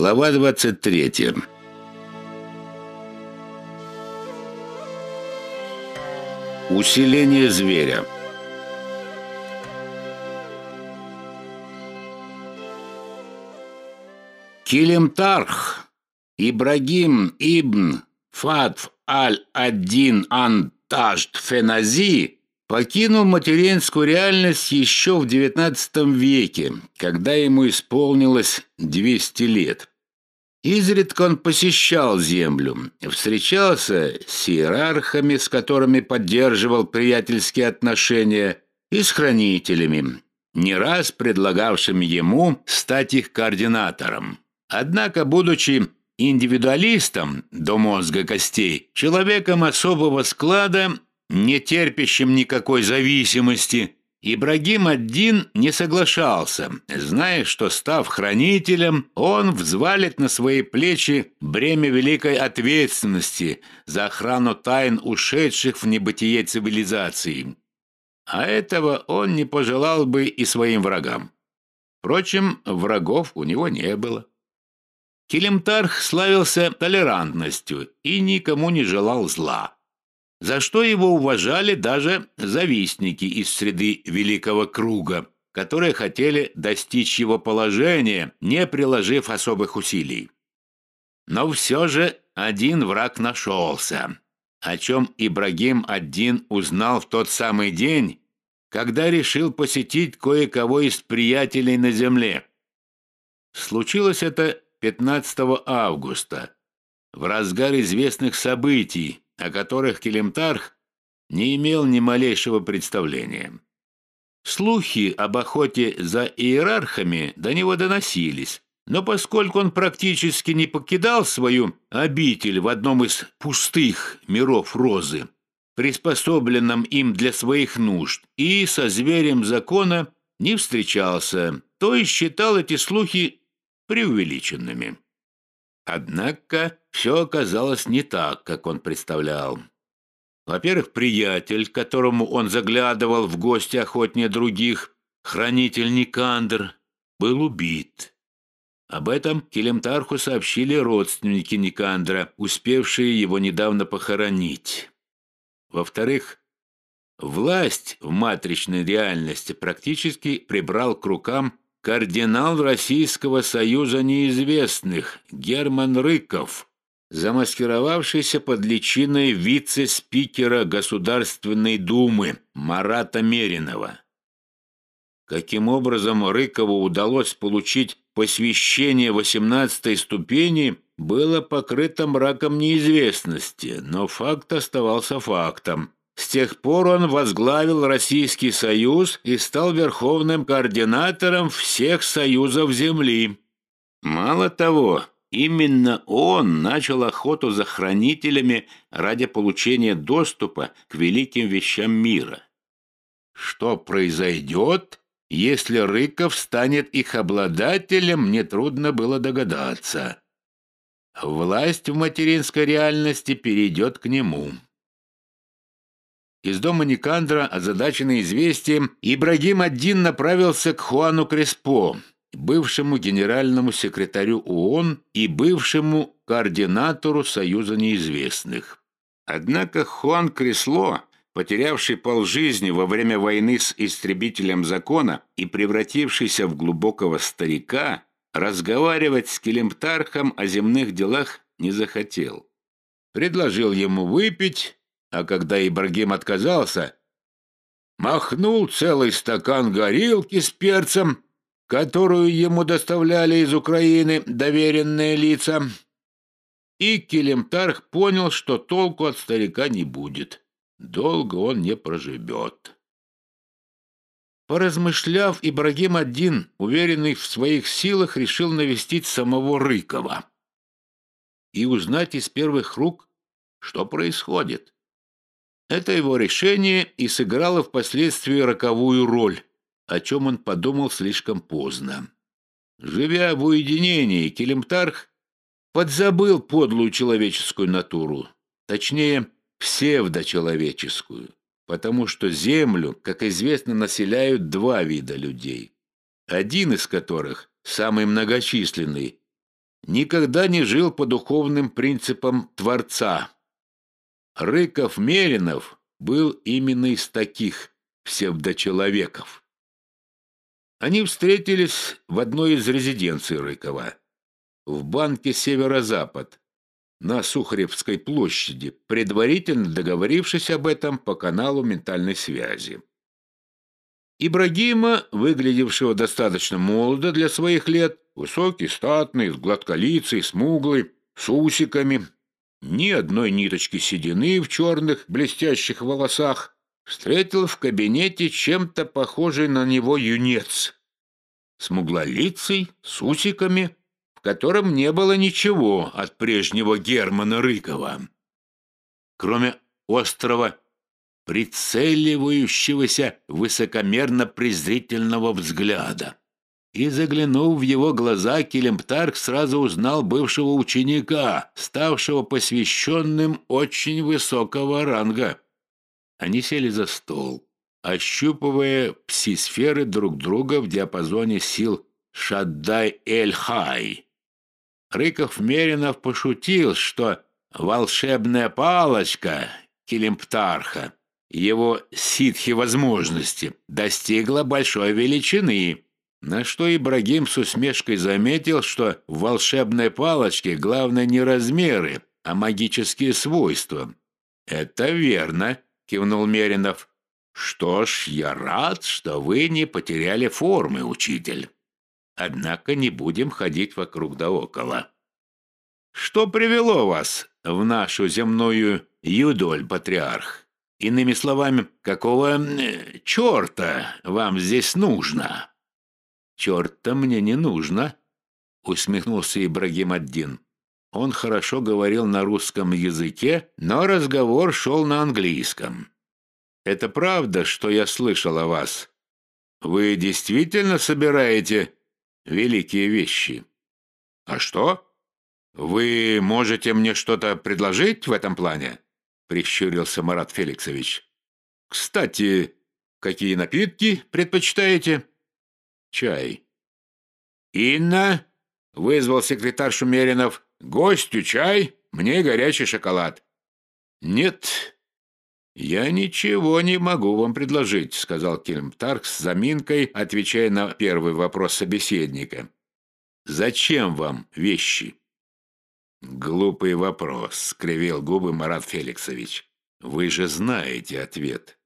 Глава 23 Усиление зверя Килимтарх Ибрагим ибн Фатф аль-Аддин Антажд Фенази покинул материнскую реальность еще в XIX веке, когда ему исполнилось 200 лет. Изредка он посещал землю, встречался с иерархами, с которыми поддерживал приятельские отношения, и с хранителями, не раз предлагавшими ему стать их координатором. Однако, будучи индивидуалистом до мозга костей, человеком особого склада, не терпящим никакой зависимости, Ибрагим один не соглашался, зная, что, став хранителем, он взвалит на свои плечи бремя великой ответственности за охрану тайн ушедших в небытие цивилизации. А этого он не пожелал бы и своим врагам. Впрочем, врагов у него не было. Килимтарх славился толерантностью и никому не желал зла за что его уважали даже завистники из среды Великого Круга, которые хотели достичь его положения, не приложив особых усилий. Но все же один враг нашелся, о чем Ибрагим один узнал в тот самый день, когда решил посетить кое-кого из приятелей на земле. Случилось это 15 августа, в разгар известных событий, о которых Келемтарх не имел ни малейшего представления. Слухи об охоте за иерархами до него доносились, но поскольку он практически не покидал свою обитель в одном из пустых миров розы, приспособленном им для своих нужд, и со зверем закона не встречался, то и считал эти слухи преувеличенными. Однако все оказалось не так, как он представлял. Во-первых, приятель, которому он заглядывал в гости охотнее других, хранитель Никандр, был убит. Об этом Келемтарху сообщили родственники Никандра, успевшие его недавно похоронить. Во-вторых, власть в матричной реальности практически прибрал к рукам кардинал Российского союза неизвестных Герман Рыков, замаскировавшийся под личиной вице-спикера Государственной Думы Марата Меринова. Каким образом Рыкову удалось получить посвящение 18 ступени, было покрыто мраком неизвестности, но факт оставался фактом. С тех пор он возглавил Российский Союз и стал верховным координатором всех союзов Земли. Мало того, именно он начал охоту за хранителями ради получения доступа к великим вещам мира. Что произойдет, если Рыков станет их обладателем, нетрудно было догадаться. Власть в материнской реальности перейдет к нему. Из дома Никандра, озадаченный известием, Ибрагим один направился к Хуану Креспо, бывшему генеральному секретарю ООН и бывшему координатору Союза неизвестных. Однако Хуан Кресло, потерявший полжизни во время войны с истребителем закона и превратившийся в глубокого старика, разговаривать с Келемптархом о земных делах не захотел. Предложил ему выпить, а когда Ибрагим отказался, махнул целый стакан горилки с перцем, которую ему доставляли из Украины доверенные лица. И Килимтарх понял, что толку от старика не будет. Долго он не проживет. Поразмышляв, Ибрагим один, уверенный в своих силах, решил навестить самого Рыкова и узнать из первых рук, что происходит. Это его решение и сыграло впоследствии роковую роль, о чем он подумал слишком поздно. Живя в уединении, Келемтарх подзабыл подлую человеческую натуру, точнее, псевдочеловеческую, потому что Землю, как известно, населяют два вида людей, один из которых, самый многочисленный, никогда не жил по духовным принципам Творца. Рыков-Меринов был именно из таких псевдочеловеков. Они встретились в одной из резиденций Рыкова, в банке «Северо-Запад», на Сухаревской площади, предварительно договорившись об этом по каналу ментальной связи. Ибрагима, выглядевшего достаточно молодо для своих лет, высокий, статный, с гладколицей, смуглый, с усиками, ни одной ниточки седины в черных блестящих волосах, встретил в кабинете чем-то похожий на него юнец. Смуглолицый, с усиками, в котором не было ничего от прежнего Германа Рыкова. Кроме острого, прицеливающегося высокомерно-презрительного взгляда. И, заглянув в его глаза, Келемптарк сразу узнал бывшего ученика, ставшего посвященным очень высокого ранга. Они сели за стол, ощупывая пси-сферы друг друга в диапазоне сил Шаддай-Эль-Хай. Рыков-Меринов пошутил, что волшебная палочка Келемптарха, его ситхи возможности, достигла большой величины, на что Ибрагим с усмешкой заметил, что в волшебной палочке главное не размеры, а магические свойства. «Это верно», — кивнул Меринов. «Что ж, я рад, что вы не потеряли формы, учитель». Однако не будем ходить вокруг да около. Что привело вас в нашу земную юдоль, патриарх? Иными словами, какого черта вам здесь нужно? Черта мне не нужно, усмехнулся Ибрагим Аддин. Он хорошо говорил на русском языке, но разговор шел на английском. «Это правда, что я слышал о вас? Вы действительно собираете великие вещи. А что? Вы можете мне что-то предложить в этом плане? Прищурился Марат Феликсович. Кстати, какие напитки предпочитаете? Чай. Инна, вызвал секретарь Шумеринов. Гостю чай, мне горячий шоколад. Нет, «Я ничего не могу вам предложить», — сказал Кельмтарк с заминкой, отвечая на первый вопрос собеседника. «Зачем вам вещи?» «Глупый вопрос», — скривил губы Марат Феликсович. «Вы же знаете ответ».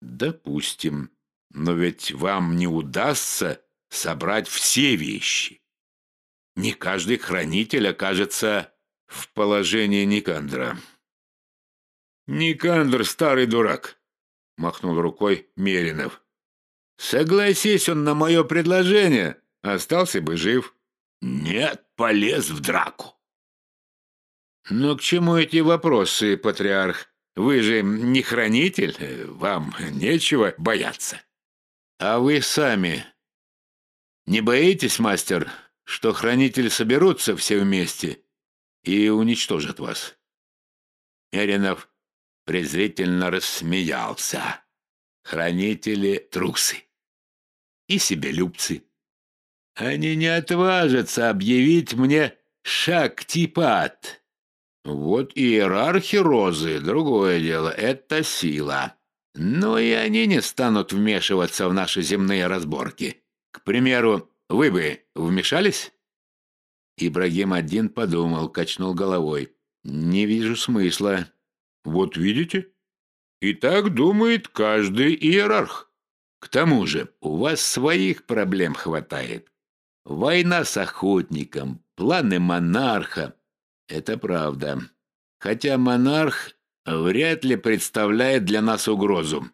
«Допустим. Но ведь вам не удастся собрать все вещи. Не каждый хранитель окажется в положении Никандра». «Никандр, старый дурак!» — махнул рукой Меринов. «Согласись он на мое предложение, остался бы жив». «Нет, полез в драку». «Но к чему эти вопросы, патриарх? Вы же не хранитель, вам нечего бояться». «А вы сами не боитесь, мастер, что хранители соберутся все вместе и уничтожат вас?» Меринов презрительно рассмеялся. Хранители трусы и себелюбцы. Они не отважатся объявить мне шактипат. Вот иерархи розы — другое дело, это сила. Но и они не станут вмешиваться в наши земные разборки. К примеру, вы бы вмешались? Ибрагим один подумал, качнул головой. «Не вижу смысла. Вот видите? И так думает каждый иерарх. К тому же у вас своих проблем хватает. Война с охотником, планы монарха. Это правда. Хотя монарх вряд ли представляет для нас угрозу.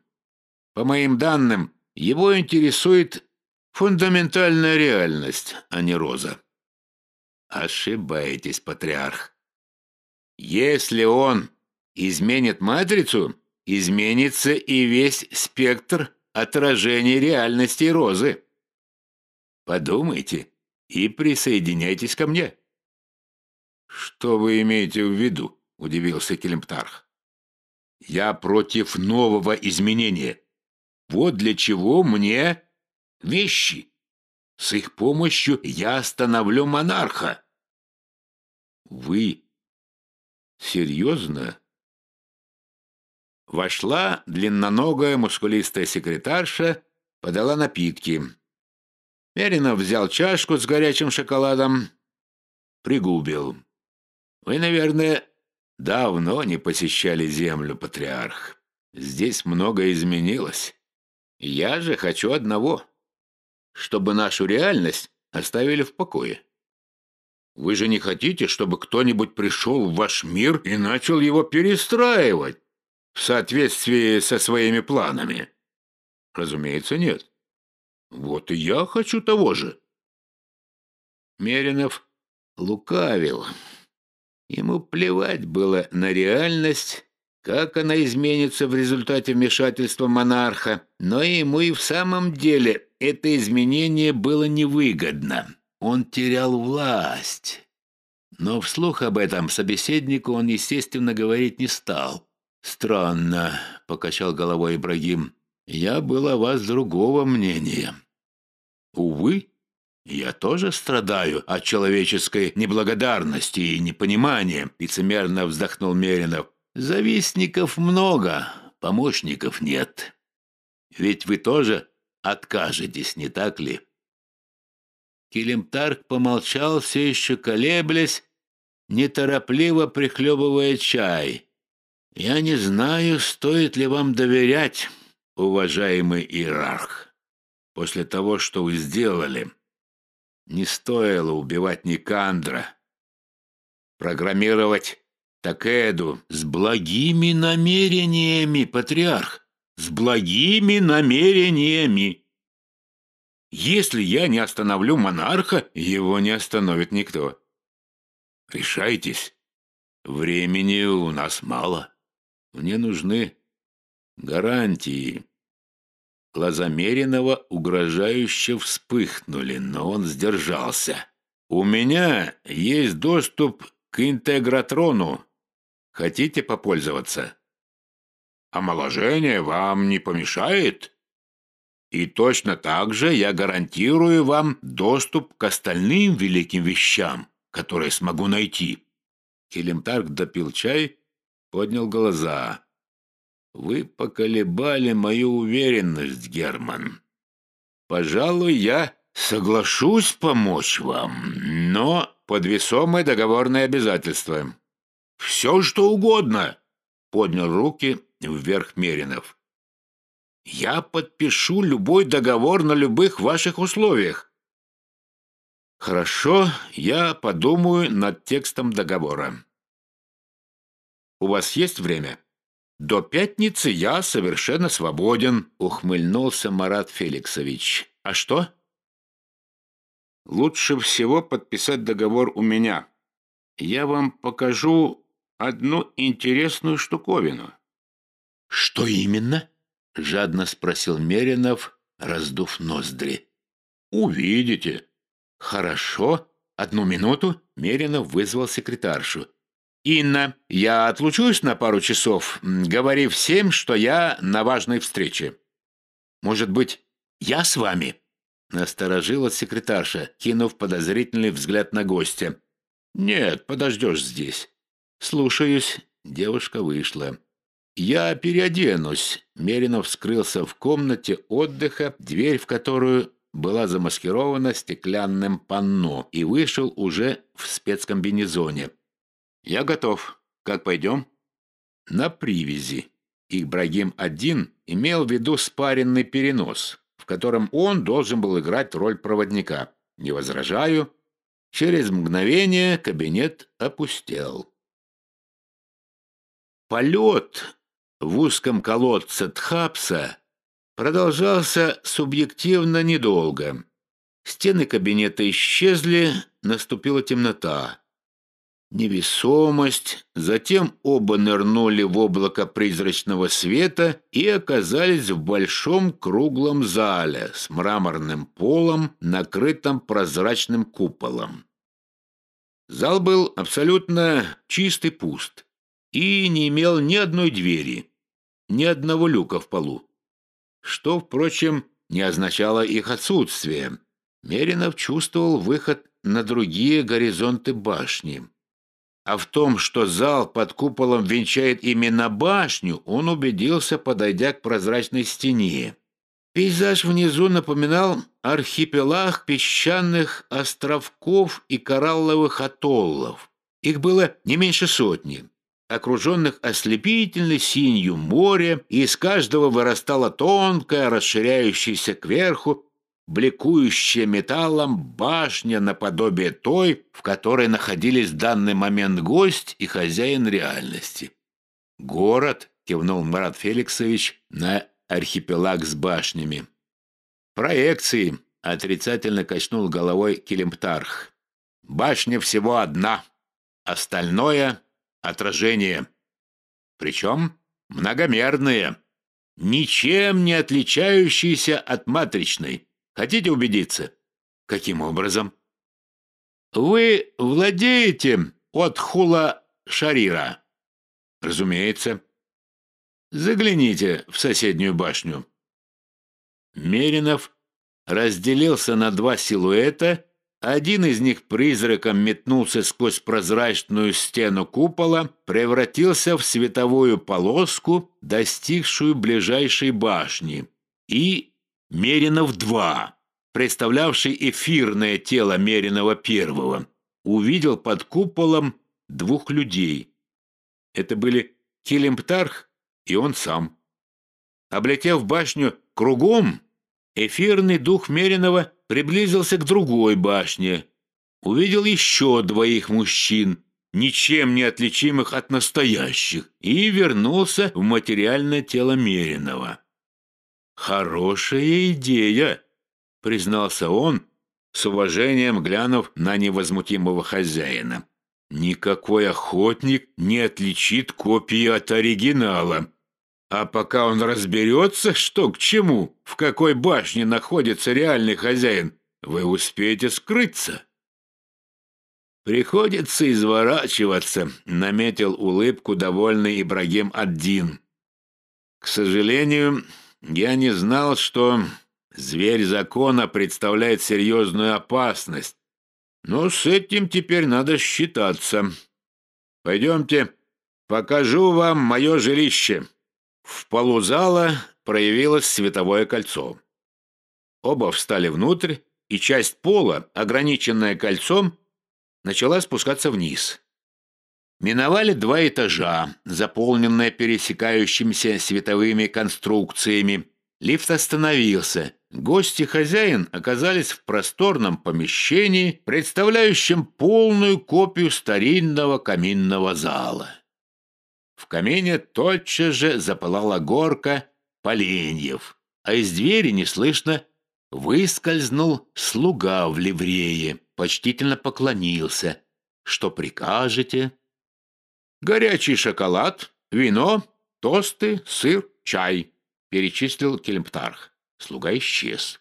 По моим данным, его интересует фундаментальная реальность, а не роза. Ошибаетесь, патриарх. Если он изменит матрицу, изменится и весь спектр отражений реальности розы. Подумайте и присоединяйтесь ко мне. Что вы имеете в виду? удивился Келемптарх. Я против нового изменения. Вот для чего мне вещи. С их помощью я остановлю монарха, Вы серьезно? Вошла длинноногая мускулистая секретарша, подала напитки. Меринов взял чашку с горячим шоколадом, пригубил. Вы, наверное, давно не посещали землю, патриарх. Здесь многое изменилось. Я же хочу одного, чтобы нашу реальность оставили в покое. Вы же не хотите, чтобы кто-нибудь пришел в ваш мир и начал его перестраивать в соответствии со своими планами? Разумеется, нет. Вот и я хочу того же. Меринов лукавил. Ему плевать было на реальность, как она изменится в результате вмешательства монарха, но ему и в самом деле это изменение было невыгодно. Он терял власть. Но вслух об этом собеседнику он, естественно, говорить не стал. «Странно», — покачал головой Ибрагим. «Я был о вас другого мнения». «Увы, я тоже страдаю от человеческой неблагодарности и непонимания», — лицемерно вздохнул Меринов. «Завистников много, помощников нет. Ведь вы тоже откажетесь, не так ли?» Килимтарк помолчал, все еще колеблясь, неторопливо прихлебывая чай. «Я не знаю, стоит ли вам доверять, уважаемый иерарх. После того, что вы сделали, не стоило убивать Никандра, программировать Такеду с благими намерениями, патриарх, с благими намерениями. Если я не остановлю монарха, его не остановит никто. Решайтесь. Времени у нас мало. Мне нужны гарантии. Глаза Меринова угрожающе вспыхнули, но он сдержался. «У меня есть доступ к интегратрону. Хотите попользоваться?» «Омоложение вам не помешает?» И точно так же я гарантирую вам доступ к остальным великим вещам, которые смогу найти». Келемтарк допил чай, поднял глаза. «Вы поколебали мою уверенность, Герман. Пожалуй, я соглашусь помочь вам, но под весомое договорное обязательство». «Все, что угодно!» — поднял руки вверх Меринов. Я подпишу любой договор на любых ваших условиях. Хорошо, я подумаю над текстом договора. У вас есть время? До пятницы я совершенно свободен, ухмыльнулся Марат Феликсович. А что? Лучше всего подписать договор у меня. Я вам покажу одну интересную штуковину. Что именно? — жадно спросил Меринов, раздув ноздри. «Увидите». «Хорошо. Одну минуту». Меринов вызвал секретаршу. «Инна, я отлучусь на пару часов. Говори всем, что я на важной встрече». «Может быть, я с вами?» Насторожилась секретарша, кинув подозрительный взгляд на гостя. «Нет, подождешь здесь». «Слушаюсь». Девушка вышла. «Я переоденусь». Меринов скрылся в комнате отдыха, дверь в которую была замаскирована стеклянным панно, и вышел уже в спецкомбинезоне. «Я готов. Как пойдем?» «На привязи». Ибрагим-1 имел в виду спаренный перенос, в котором он должен был играть роль проводника. «Не возражаю». Через мгновение кабинет опустел. Полет в узком колодце Тхапса продолжался субъективно недолго. Стены кабинета исчезли, наступила темнота. Невесомость, затем оба нырнули в облако призрачного света и оказались в большом круглом зале с мраморным полом, накрытым прозрачным куполом. Зал был абсолютно чист и пуст и не имел ни одной двери, ни одного люка в полу. Что, впрочем, не означало их отсутствие. Меринов чувствовал выход на другие горизонты башни. А в том, что зал под куполом венчает именно башню, он убедился, подойдя к прозрачной стене. Пейзаж внизу напоминал архипелаг песчаных островков и коралловых атоллов. Их было не меньше сотни, окруженных ослепительной синью море, и из каждого вырастала тонкая, расширяющаяся кверху, бликующая металлом башня наподобие той, в которой находились в данный момент гость и хозяин реальности. «Город», — кивнул Марат Феликсович на архипелаг с башнями. «Проекции», — отрицательно качнул головой Килимптарх. «Башня всего одна, остальное — отражение. Причем многомерные, ничем не отличающиеся от матричной». Хотите убедиться? Каким образом? Вы владеете от Хула Шарира? Разумеется. Загляните в соседнюю башню. Меринов разделился на два силуэта. Один из них призраком метнулся сквозь прозрачную стену купола, превратился в световую полоску, достигшую ближайшей башни, и Меринов-2, представлявший эфирное тело Меринова-1, увидел под куполом двух людей. Это были Килимптарх и он сам. Облетев башню кругом, эфирный дух Меринова приблизился к другой башне. Увидел еще двоих мужчин, ничем не отличимых от настоящих, и вернулся в материальное тело Меринова. «Хорошая идея», — признался он, с уважением глянув на невозмутимого хозяина. «Никакой охотник не отличит копии от оригинала. А пока он разберется, что к чему, в какой башне находится реальный хозяин, вы успеете скрыться». «Приходится изворачиваться», — наметил улыбку довольный Ибрагим Аддин. «К сожалению, я не знал, что зверь закона представляет серьезную опасность. Но с этим теперь надо считаться. Пойдемте, покажу вам мое жилище. В полу зала проявилось световое кольцо. Оба встали внутрь, и часть пола, ограниченная кольцом, начала спускаться вниз. Миновали два этажа, заполненные пересекающимися световыми конструкциями. Лифт остановился. Гости хозяин оказались в просторном помещении, представляющем полную копию старинного каминного зала. В камине тотчас же запылала горка поленьев, а из двери неслышно выскользнул слуга в ливрее, почтительно поклонился. «Что прикажете?» Горячий шоколад, вино, тосты, сыр, чай», — перечислил Келемптарх. Слуга исчез.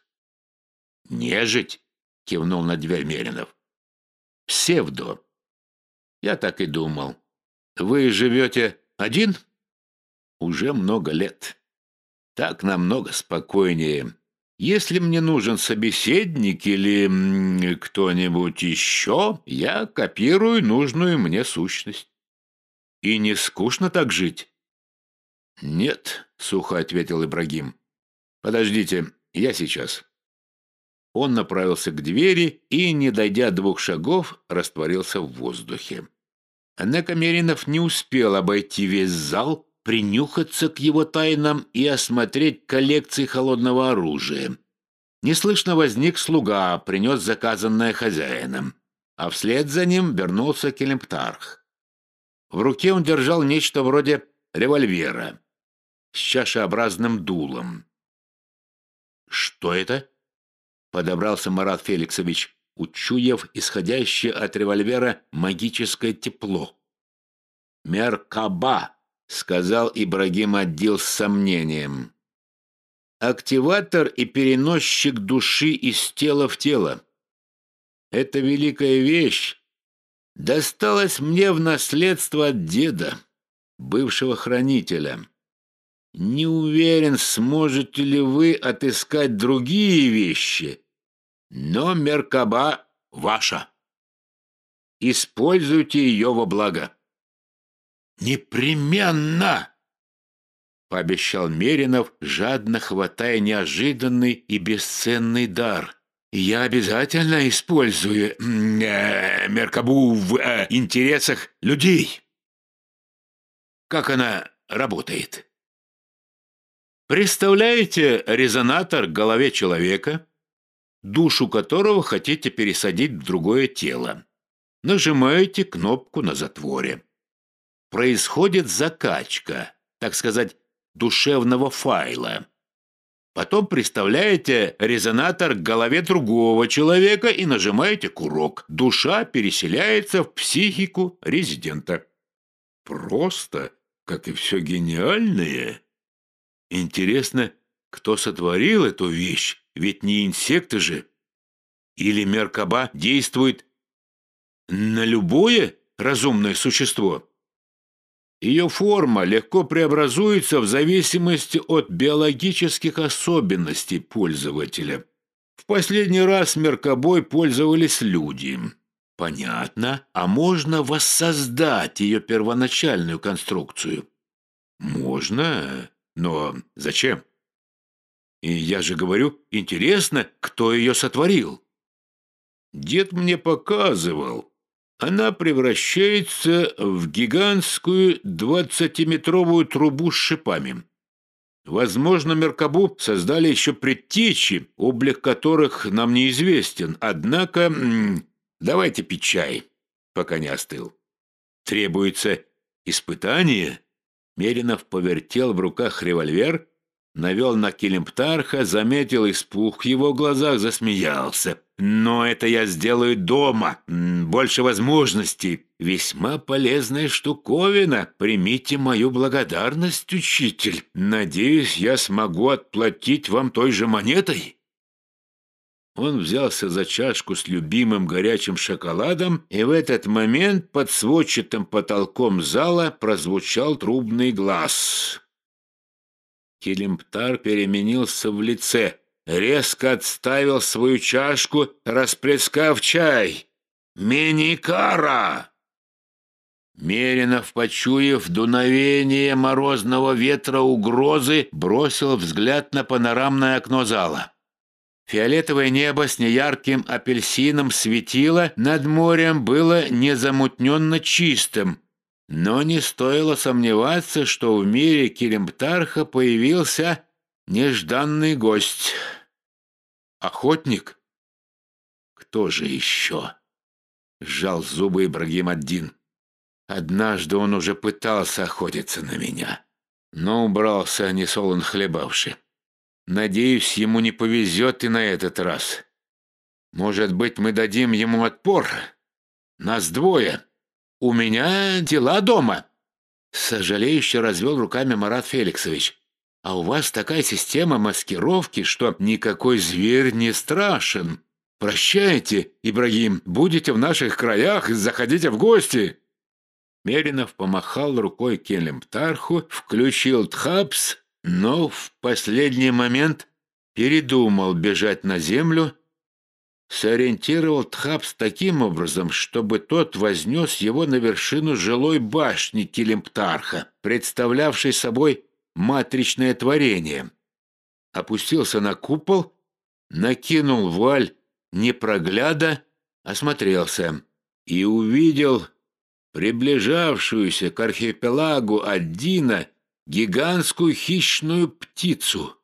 «Нежить!» — кивнул на дверь Меринов. «Псевдо. Я так и думал. Вы живете один?» «Уже много лет. Так намного спокойнее. Если мне нужен собеседник или кто-нибудь еще, я копирую нужную мне сущность. И не скучно так жить?» «Нет», — сухо ответил Ибрагим. «Подождите, я сейчас». Он направился к двери и, не дойдя двух шагов, растворился в воздухе. Однако Меринов не успел обойти весь зал, принюхаться к его тайнам и осмотреть коллекции холодного оружия. Неслышно возник слуга, принес заказанное хозяином, а вслед за ним вернулся Келемптарх. В руке он держал нечто вроде револьвера с чашеобразным дулом. «Что это?» — подобрался Марат Феликсович, учуяв исходящее от револьвера магическое тепло. «Меркаба», — сказал Ибрагим Аддил с сомнением. «Активатор и переносчик души из тела в тело. Это великая вещь, досталось мне в наследство от деда, бывшего хранителя. Не уверен, сможете ли вы отыскать другие вещи, но Меркаба ваша. Используйте ее во благо. «Непременно!» — пообещал Меринов, жадно хватая неожиданный и бесценный дар. «Я обязательно использую э, Меркабу в э, интересах людей». «Как она работает?» Представляете резонатор к голове человека, душу которого хотите пересадить в другое тело. Нажимаете кнопку на затворе. Происходит закачка, так сказать, душевного файла. Потом представляете резонатор к голове другого человека и нажимаете курок. Душа переселяется в психику резидента. Просто, как и все гениальное. Интересно, кто сотворил эту вещь? Ведь не инсекты же. Или Меркаба действует на любое разумное существо? Ее форма легко преобразуется в зависимости от биологических особенностей пользователя. В последний раз Меркабой пользовались люди. Понятно. А можно воссоздать ее первоначальную конструкцию? Можно. Но зачем? И я же говорю, интересно, кто ее сотворил. Дед мне показывал. Она превращается в гигантскую двадцатиметровую трубу с шипами. Возможно, Меркабу создали еще предтечи, облик которых нам неизвестен. Однако, давайте пить чай, пока не остыл. Требуется испытание Меринов повертел в руках револьвер, навел на Килимптарха, заметил испуг в его глазах, засмеялся. «Но это я сделаю дома. Больше возможностей. Весьма полезная штуковина. Примите мою благодарность, учитель. Надеюсь, я смогу отплатить вам той же монетой». Он взялся за чашку с любимым горячим шоколадом, и в этот момент под сводчатым потолком зала прозвучал трубный глаз. Килимптар переменился в лице, резко отставил свою чашку, расплескав чай. «Миникара!» Меринов, почуяв дуновение морозного ветра угрозы, бросил взгляд на панорамное окно зала. Фиолетовое небо с неярким апельсином светило над морем было незамутненно чистым, но не стоило сомневаться, что в мире Килимптарха появился нежданный гость. Охотник? Кто же еще? Сжал зубы Ибрагим один. Однажды он уже пытался охотиться на меня, но убрался несолон хлебавший. Надеюсь, ему не повезет и на этот раз. Может быть, мы дадим ему отпор? Нас двое. У меня дела дома. Сожалеюще развел руками Марат Феликсович. А у вас такая система маскировки, что никакой зверь не страшен. Прощайте, Ибрагим, будете в наших краях, заходите в гости. Меринов помахал рукой Келемптарху, включил Тхапс но в последний момент передумал бежать на землю, сориентировал Тхапс таким образом, чтобы тот вознес его на вершину жилой башни Килимптарха, представлявшей собой матричное творение. Опустился на купол, накинул вуаль непрогляда, осмотрелся и увидел приближавшуюся к архипелагу Аддина гигантскую хищную птицу.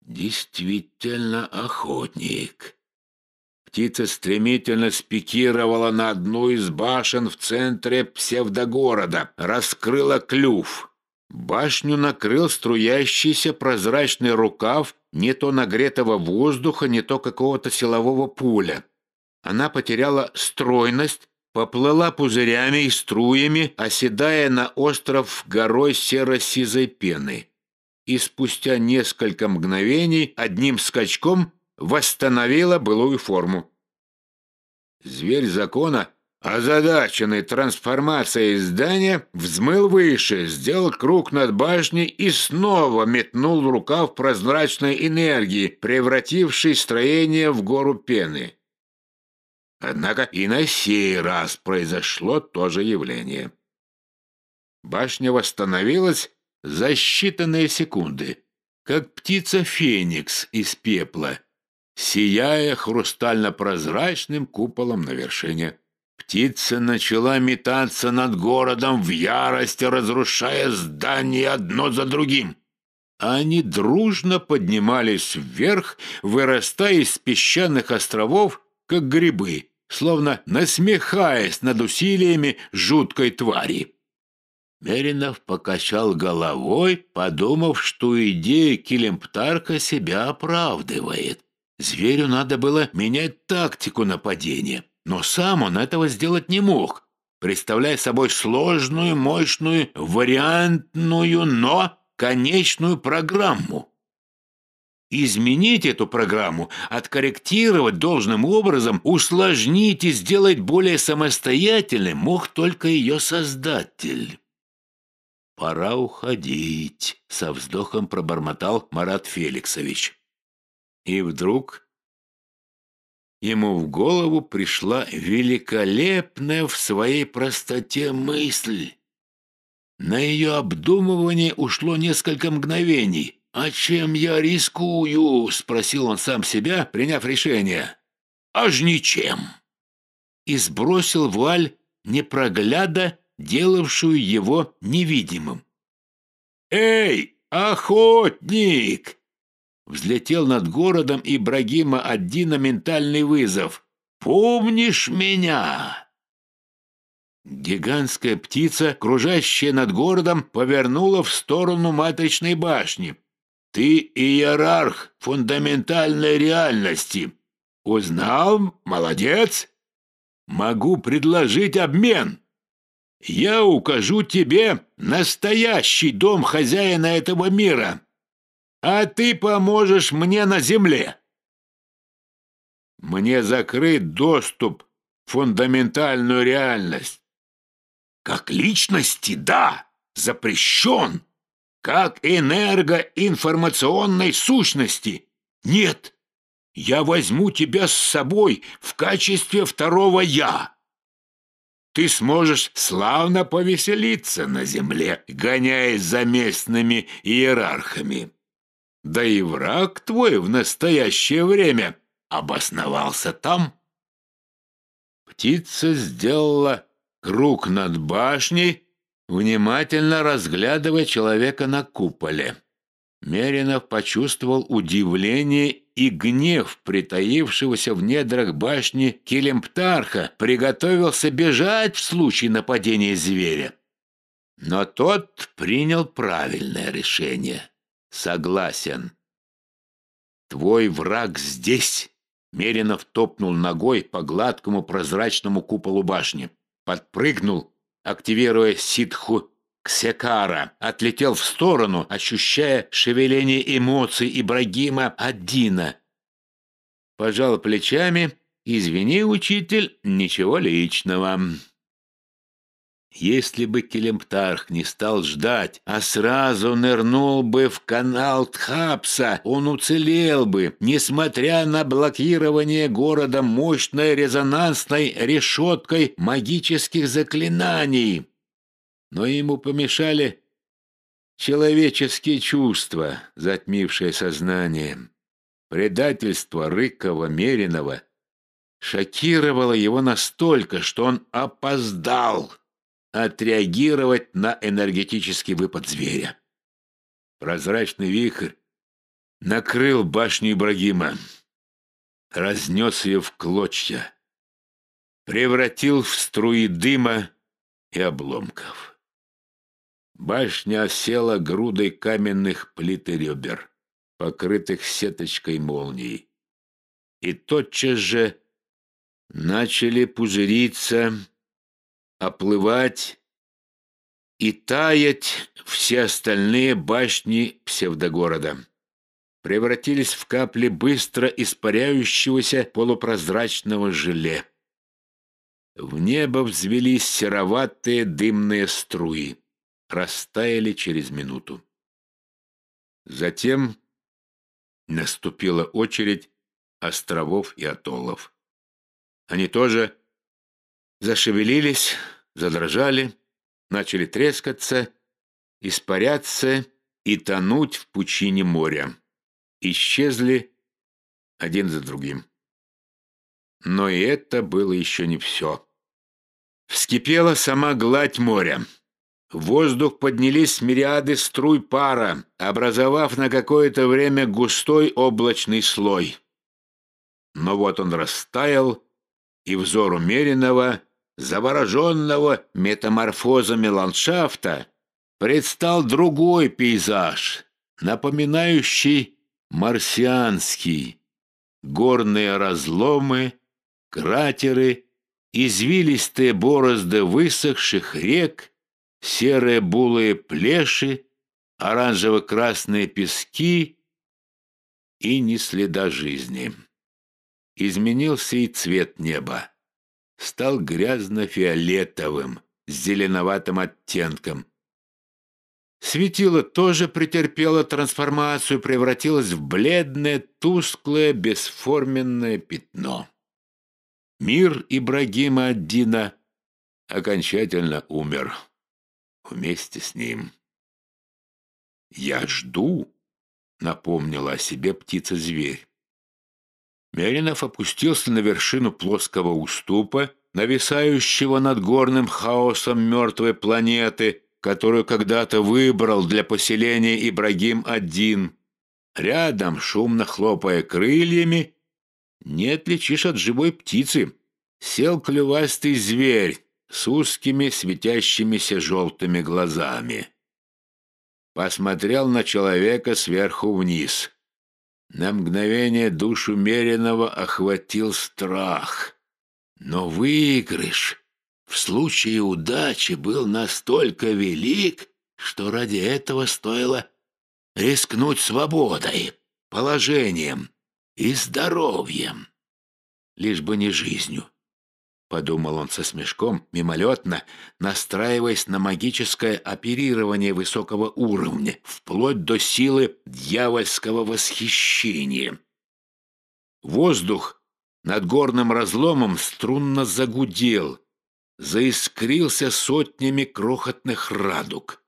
Действительно охотник. Птица стремительно спикировала на одну из башен в центре псевдогорода, раскрыла клюв. Башню накрыл струящийся прозрачный рукав не то нагретого воздуха, не то какого-то силового пуля. Она потеряла стройность, поплыла пузырями и струями, оседая на остров горой серо-сизой пены. И спустя несколько мгновений одним скачком восстановила былую форму. Зверь закона, озадаченный трансформацией здания, взмыл выше, сделал круг над башней и снова метнул рукав прозрачной энергии, превратившей строение в гору пены. Однако и на сей раз произошло то же явление. Башня восстановилась за считанные секунды, как птица Феникс из пепла, сияя хрустально-прозрачным куполом на вершине. Птица начала метаться над городом в ярости, разрушая здания одно за другим. Они дружно поднимались вверх, вырастая из песчаных островов, как грибы, словно насмехаясь над усилиями жуткой твари. Меринов покачал головой, подумав, что идея Килимптарка себя оправдывает. Зверю надо было менять тактику нападения, но сам он этого сделать не мог, представляя собой сложную, мощную, вариантную, но конечную программу. Изменить эту программу, откорректировать должным образом, усложнить и сделать более самостоятельной мог только ее создатель. «Пора уходить», — со вздохом пробормотал Марат Феликсович. И вдруг ему в голову пришла великолепная в своей простоте мысль. На ее обдумывание ушло несколько мгновений. «А чем я рискую?» — спросил он сам себя, приняв решение. «Аж ничем!» И сбросил вуаль непрогляда, делавшую его невидимым. «Эй, охотник!» Взлетел над городом Ибрагима Аддина ментальный вызов. «Помнишь меня?» Гигантская птица, кружащая над городом, повернула в сторону матричной башни. «Ты иерарх фундаментальной реальности. Узнал? Молодец! Могу предложить обмен. Я укажу тебе настоящий дом хозяина этого мира, а ты поможешь мне на земле. Мне закрыт доступ в фундаментальную реальность. Как личности, да, запрещен. Как энергоинформационной сущности. Нет, я возьму тебя с собой в качестве второго «я». Ты сможешь славно повеселиться на земле, гоняясь за местными иерархами. Да и враг твой в настоящее время обосновался там. Птица сделала круг над башней, внимательно разглядывая человека на куполе. Меринов почувствовал удивление и гнев притаившегося в недрах башни Килимптарха, приготовился бежать в случае нападения зверя. Но тот принял правильное решение. Согласен. Твой враг здесь. Меринов топнул ногой по гладкому прозрачному куполу башни подпрыгнул, активируя ситху Ксекара, отлетел в сторону, ощущая шевеление эмоций Ибрагима Аддина. Пожал плечами. «Извини, учитель, ничего личного». Если бы Келемптарх не стал ждать, а сразу нырнул бы в канал Тхапса, он уцелел бы, несмотря на блокирование города мощной резонансной решеткой магических заклинаний. Но ему помешали человеческие чувства, затмившие сознание. Предательство Рыкова-Меринова шокировало его настолько, что он опоздал отреагировать на энергетический выпад зверя. Прозрачный вихрь накрыл башню Ибрагима, разнес ее в клочья, превратил в струи дыма и обломков. Башня осела грудой каменных плит и ребер, покрытых сеточкой молний. И тотчас же начали пузыриться оплывать и таять все остальные башни псевдогорода. Превратились в капли быстро испаряющегося полупрозрачного желе. В небо взвелись сероватые дымные струи, растаяли через минуту. Затем наступила очередь островов и атоллов. Они тоже зашевелились, задрожали, начали трескаться, испаряться и тонуть в пучине моря. Исчезли один за другим. Но и это было еще не все. Вскипела сама гладь моря. В воздух поднялись мириады струй пара, образовав на какое-то время густой облачный слой. Но вот он растаял, и взор умеренного, завороженного метаморфозами ландшафта, предстал другой пейзаж, напоминающий марсианский. Горные разломы, кратеры, извилистые борозды высохших рек, серые булые плеши, оранжево-красные пески и ни следа жизни. Изменился и цвет неба. Стал грязно-фиолетовым, с зеленоватым оттенком. Светило тоже претерпело трансформацию, превратилось в бледное, тусклое, бесформенное пятно. Мир Ибрагима Аддина окончательно умер вместе с ним. «Я жду», — напомнила о себе птица-зверь. Меринов опустился на вершину плоского уступа, нависающего над горным хаосом мертвой планеты, которую когда-то выбрал для поселения Ибрагим-1. Рядом, шумно хлопая крыльями, не отличишь от живой птицы, сел клювастый зверь, с узкими светящимися желтыми глазами. Посмотрел на человека сверху вниз. На мгновение душу Мериного охватил страх. Но выигрыш в случае удачи был настолько велик, что ради этого стоило рискнуть свободой, положением и здоровьем, лишь бы не жизнью. — подумал он со смешком, мимолетно, настраиваясь на магическое оперирование высокого уровня, вплоть до силы дьявольского восхищения. Воздух над горным разломом струнно загудел, заискрился сотнями крохотных радуг.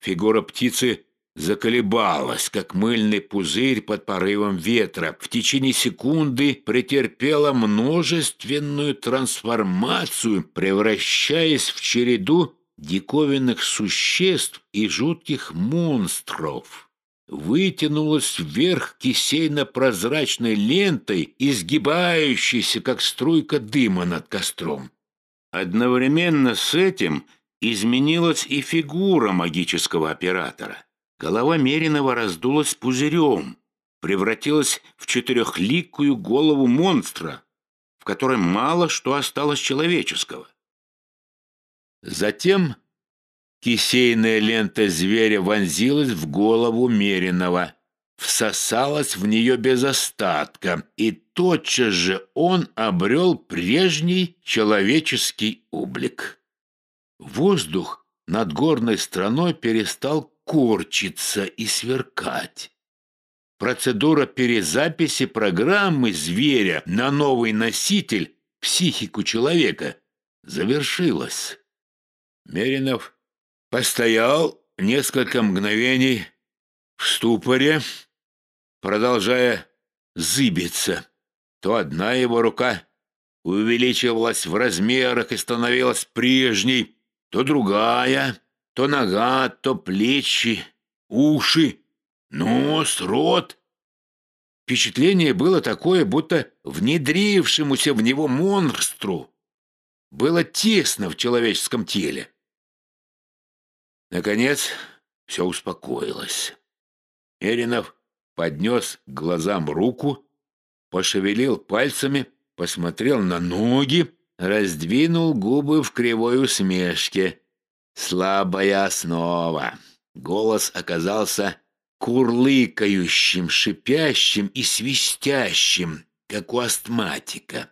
Фигура птицы заколебалась, как мыльный пузырь под порывом ветра. В течение секунды претерпела множественную трансформацию, превращаясь в череду диковинных существ и жутких монстров. Вытянулась вверх кисейно-прозрачной лентой, изгибающейся, как струйка дыма над костром. Одновременно с этим изменилась и фигура магического оператора. Голова Меринова раздулась пузырем, превратилась в четырехликую голову монстра, в которой мало что осталось человеческого. Затем кисейная лента зверя вонзилась в голову Меринова, всосалась в нее без остатка, и тотчас же он обрел прежний человеческий облик. Воздух над горной страной перестал корчиться и сверкать. Процедура перезаписи программы зверя на новый носитель, психику человека, завершилась. Меринов постоял несколько мгновений в ступоре, продолжая зыбиться. То одна его рука увеличивалась в размерах и становилась прежней, то другая то нога, то плечи, уши, нос, рот. Впечатление было такое, будто внедрившемуся в него монстру было тесно в человеческом теле. Наконец, все успокоилось. Эринов поднес к глазам руку, пошевелил пальцами, посмотрел на ноги, раздвинул губы в кривой усмешке. Слабая основа. Голос оказался курлыкающим, шипящим и свистящим, как у астматика.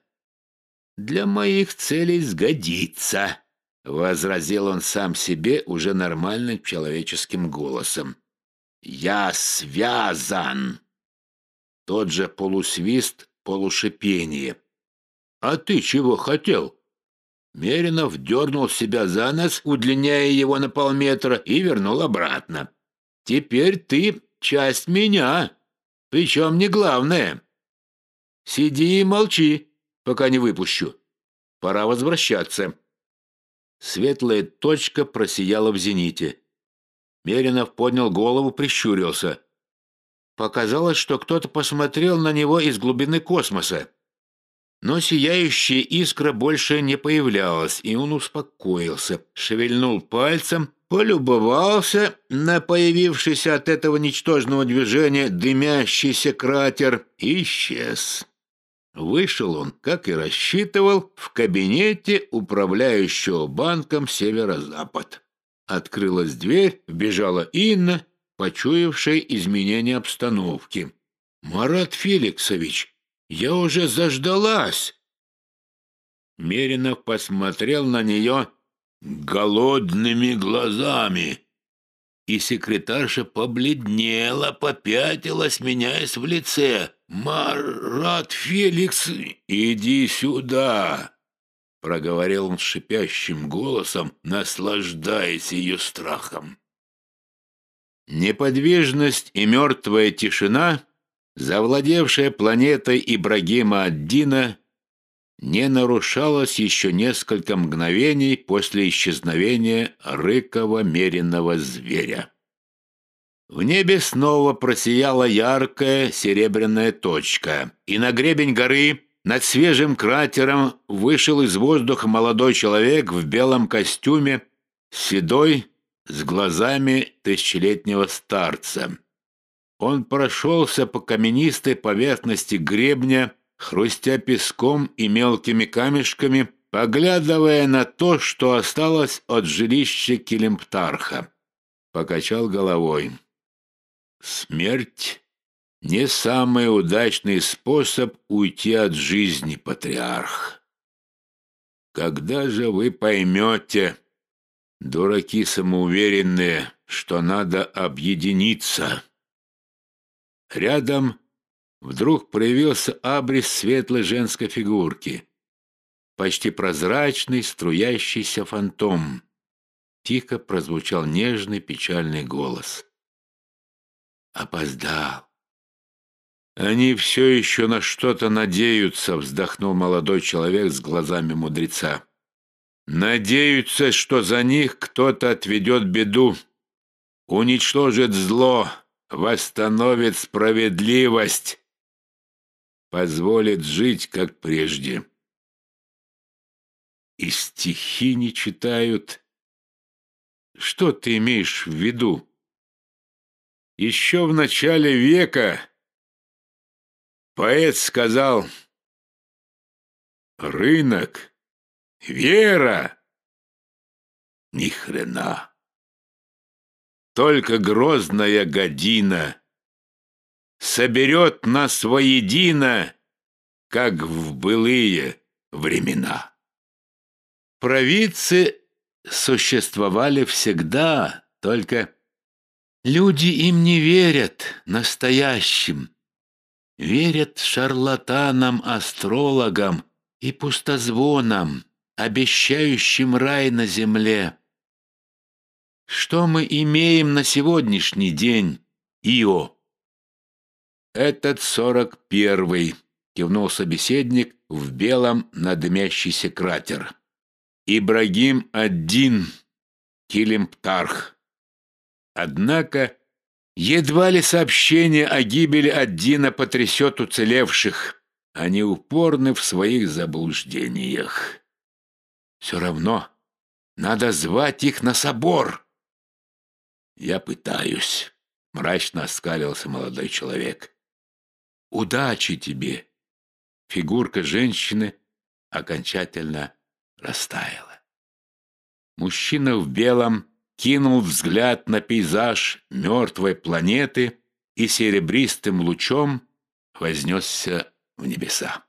«Для моих целей сгодится», — возразил он сам себе уже нормальным человеческим голосом. «Я связан!» Тот же полусвист, полушипение. А ты чего хотел?» Меринов дернул себя за нос, удлиняя его на полметра, и вернул обратно. «Теперь ты часть меня, причем не главное. Сиди и молчи, пока не выпущу. Пора возвращаться». Светлая точка просияла в зените. Меринов поднял голову, прищурился. Показалось, что кто-то посмотрел на него из глубины космоса. Но сияющая искра больше не появлялась, и он успокоился, шевельнул пальцем, полюбовался на появившийся от этого ничтожного движения дымящийся кратер и исчез. Вышел он, как и рассчитывал, в кабинете управляющего банком «Северо-Запад». Открылась дверь, вбежала Инна, почуявшая изменение обстановки. «Марат Феликсович, я уже заждалась!» Меринов посмотрел на нее голодными глазами, и секретарша побледнела, попятилась, меняясь в лице. «Марат Феликс, иди сюда!» Проговорил он шипящим голосом, наслаждаясь ее страхом. Неподвижность и мертвая тишина завладевшая планетой Ибрагима Аддина, не нарушалась еще несколько мгновений после исчезновения рыково меренного зверя. В небе снова просияла яркая серебряная точка, и на гребень горы над свежим кратером вышел из воздуха молодой человек в белом костюме, седой, с глазами тысячелетнего старца. Он прошелся по каменистой поверхности гребня, хрустя песком и мелкими камешками, поглядывая на то, что осталось от жилища Килимптарха. Покачал головой. Смерть — не самый удачный способ уйти от жизни, патриарх. Когда же вы поймете, дураки самоуверенные, что надо объединиться? Рядом вдруг проявился абрис светлой женской фигурки. Почти прозрачный, струящийся фантом. Тихо прозвучал нежный, печальный голос. «Опоздал». «Они все еще на что-то надеются», — вздохнул молодой человек с глазами мудреца. «Надеются, что за них кто-то отведет беду, уничтожит зло, восстановит справедливость, позволит жить, как прежде. И стихи не читают. Что ты имеешь в виду? Еще в начале века поэт сказал «Рынок, вера, ни хрена». Только грозная година Соберет нас воедино, Как в былые времена. Провидцы существовали всегда, Только люди им не верят настоящим, Верят шарлатанам, астрологам И пустозвонам, Обещающим рай на земле. Что мы имеем на сегодняшний день, Ио? Этот сорок первый, кивнул собеседник в белом на дымящийся кратер. Ибрагим один, Килимптарх. Однако едва ли сообщение о гибели Аддина потрясет уцелевших. Они упорны в своих заблуждениях. Все равно надо звать их на собор. «Я пытаюсь», — мрачно оскалился молодой человек. «Удачи тебе!» Фигурка женщины окончательно растаяла. Мужчина в белом кинул взгляд на пейзаж мертвой планеты и серебристым лучом вознесся в небеса.